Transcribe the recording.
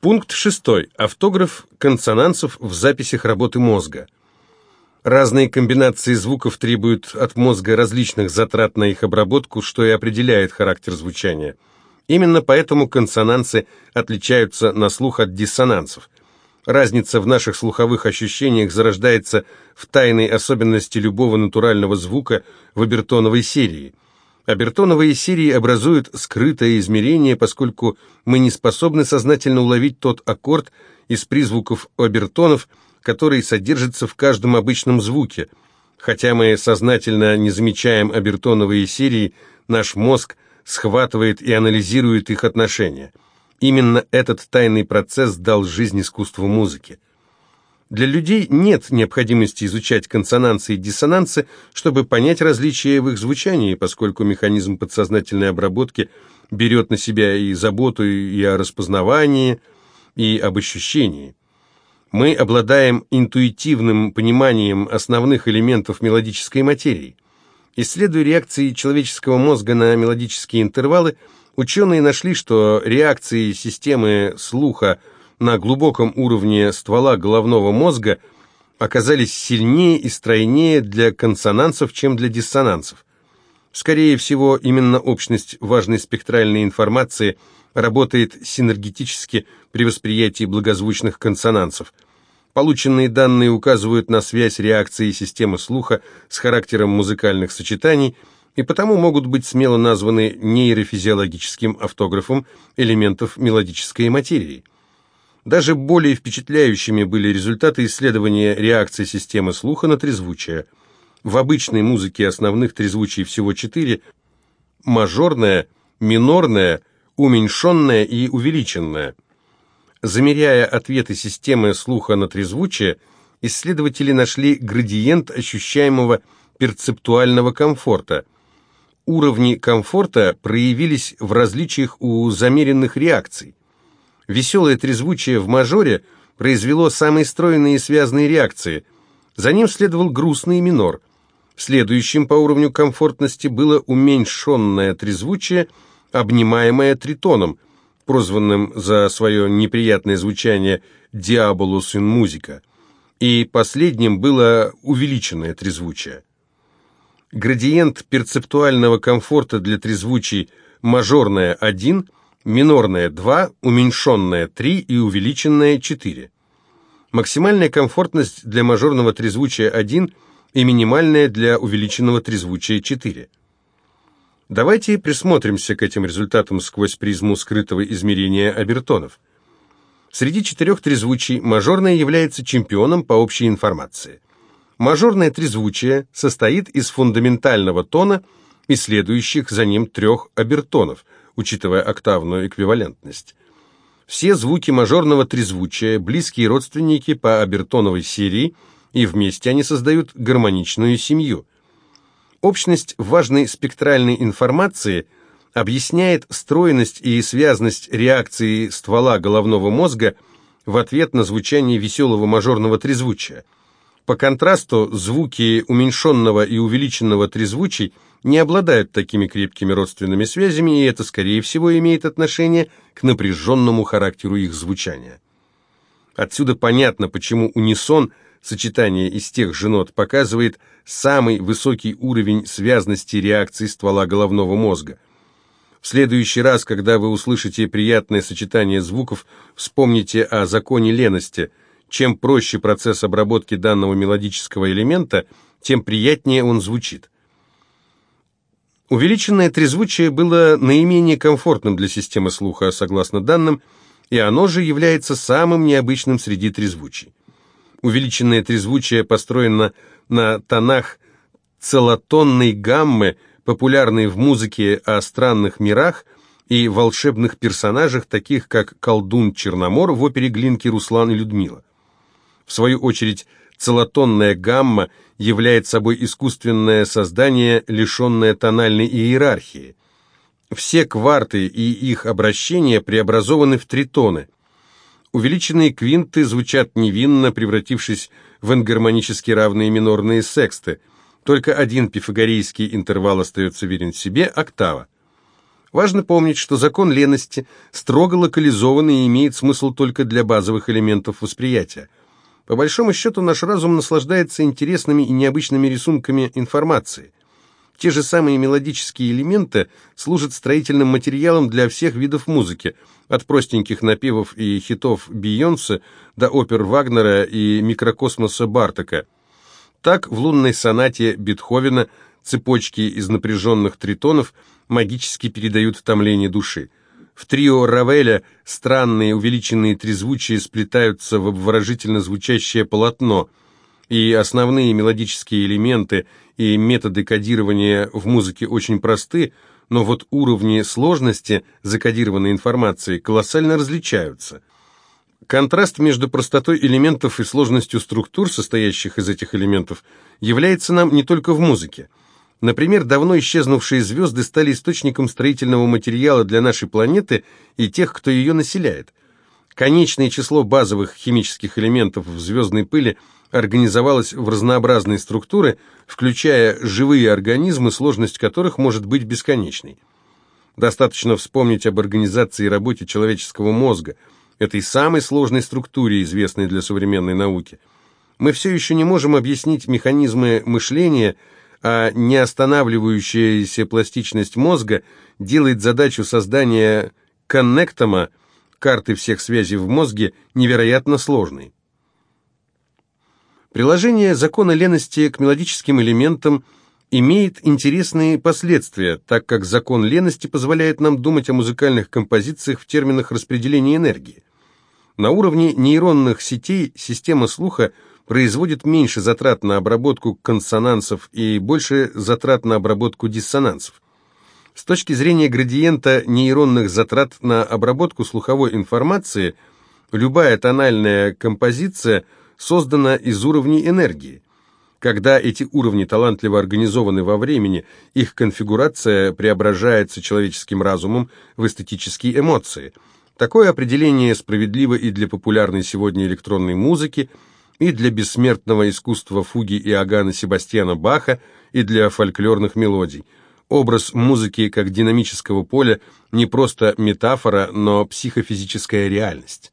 Пункт 6. Автограф консонансов в записях работы мозга. Разные комбинации звуков требуют от мозга различных затрат на их обработку, что и определяет характер звучания. Именно поэтому консонансы отличаются на слух от диссонансов. Разница в наших слуховых ощущениях зарождается в тайной особенности любого натурального звука в обертоновой серии. Обертоновые серии образуют скрытое измерение, поскольку мы не способны сознательно уловить тот аккорд из призвуков обертонов, который содержится в каждом обычном звуке. Хотя мы сознательно не замечаем обертоновые серии, наш мозг схватывает и анализирует их отношения. Именно этот тайный процесс дал жизнь искусству музыки. Для людей нет необходимости изучать консонансы и диссонансы, чтобы понять различия в их звучании, поскольку механизм подсознательной обработки берет на себя и заботу и о распознавании, и об ощущении. Мы обладаем интуитивным пониманием основных элементов мелодической материи. Исследуя реакции человеческого мозга на мелодические интервалы, ученые нашли, что реакции системы слуха – на глубоком уровне ствола головного мозга оказались сильнее и стройнее для консонансов, чем для диссонансов. Скорее всего, именно общность важной спектральной информации работает синергетически при восприятии благозвучных консонансов. Полученные данные указывают на связь реакции системы слуха с характером музыкальных сочетаний и потому могут быть смело названы нейрофизиологическим автографом элементов мелодической материи. Даже более впечатляющими были результаты исследования реакции системы слуха на трезвучие. В обычной музыке основных трезвучий всего четыре – мажорная, минорная, уменьшенная и увеличенная. Замеряя ответы системы слуха на трезвучие, исследователи нашли градиент ощущаемого перцептуального комфорта. Уровни комфорта проявились в различиях у замеренных реакций. Веселое трезвучие в мажоре произвело самые стройные и связанные реакции. За ним следовал грустный минор. Следующим по уровню комфортности было уменьшенное трезвучие, обнимаемое тритоном, прозванным за свое неприятное звучание «Diabolus in musica». И последним было увеличенное трезвучие. Градиент перцептуального комфорта для трезвучий мажорное 1 – минорная 2, уменьшенная 3 и увеличенная 4. Максимальная комфортность для мажорного трезвучия 1 и минимальная для увеличенного трезвучия 4. Давайте присмотримся к этим результатам сквозь призму скрытого измерения обертонов. Среди четырех трезвучий мажорное является чемпионом по общей информации. Мажорное трезвучие состоит из фундаментального тона и следующих за ним трех обертонов – учитывая октавную эквивалентность. Все звуки мажорного трезвучия – близкие родственники по обертоновой серии, и вместе они создают гармоничную семью. Общность важной спектральной информации объясняет стройность и связность реакции ствола головного мозга в ответ на звучание веселого мажорного трезвучия. По контрасту, звуки уменьшенного и увеличенного трезвучий – не обладают такими крепкими родственными связями, и это, скорее всего, имеет отношение к напряженному характеру их звучания. Отсюда понятно, почему унисон, сочетание из тех же нот, показывает самый высокий уровень связности реакции ствола головного мозга. В следующий раз, когда вы услышите приятное сочетание звуков, вспомните о законе лености. Чем проще процесс обработки данного мелодического элемента, тем приятнее он звучит. Увеличенное трезвучие было наименее комфортным для системы слуха, согласно данным, и оно же является самым необычным среди трезвучий. Увеличенное трезвучие построено на тонах целотонной гаммы, популярной в музыке о странных мирах и волшебных персонажах, таких как колдун Черномор в опере Глинки Руслан и Людмила. В свою очередь, целотонная гамма является собой искусственное создание, лишенное тональной иерархии. Все кварты и их обращения преобразованы в тритоны. Увеличенные квинты звучат невинно, превратившись в энгармонически равные минорные сексты. Только один пифагорейский интервал остается верен себе – октава. Важно помнить, что закон лености строго локализован и имеет смысл только для базовых элементов восприятия. По большому счету наш разум наслаждается интересными и необычными рисунками информации. Те же самые мелодические элементы служат строительным материалом для всех видов музыки, от простеньких напевов и хитов Бейонсе до опер Вагнера и микрокосмоса Бартака. Так в лунной сонате Бетховена цепочки из напряженных тритонов магически передают томление души. В трио Равеля странные увеличенные трезвучия сплетаются в обворожительно звучащее полотно, и основные мелодические элементы и методы кодирования в музыке очень просты, но вот уровни сложности закодированной информации колоссально различаются. Контраст между простотой элементов и сложностью структур, состоящих из этих элементов, является нам не только в музыке. Например, давно исчезнувшие звезды стали источником строительного материала для нашей планеты и тех, кто ее населяет. Конечное число базовых химических элементов в звездной пыли организовалось в разнообразные структуры, включая живые организмы, сложность которых может быть бесконечной. Достаточно вспомнить об организации и работе человеческого мозга, этой самой сложной структуре, известной для современной науки. Мы все еще не можем объяснить механизмы мышления – а неостанавливающаяся пластичность мозга делает задачу создания коннектома, карты всех связей в мозге, невероятно сложной. Приложение закона лености к мелодическим элементам имеет интересные последствия, так как закон лености позволяет нам думать о музыкальных композициях в терминах распределения энергии. На уровне нейронных сетей система слуха – производит меньше затрат на обработку консонансов и больше затрат на обработку диссонансов. С точки зрения градиента нейронных затрат на обработку слуховой информации, любая тональная композиция создана из уровней энергии. Когда эти уровни талантливо организованы во времени, их конфигурация преображается человеческим разумом в эстетические эмоции. Такое определение справедливо и для популярной сегодня электронной музыки – и для бессмертного искусства фуги Иоганна Себастьяна Баха, и для фольклорных мелодий. Образ музыки как динамического поля не просто метафора, но психофизическая реальность.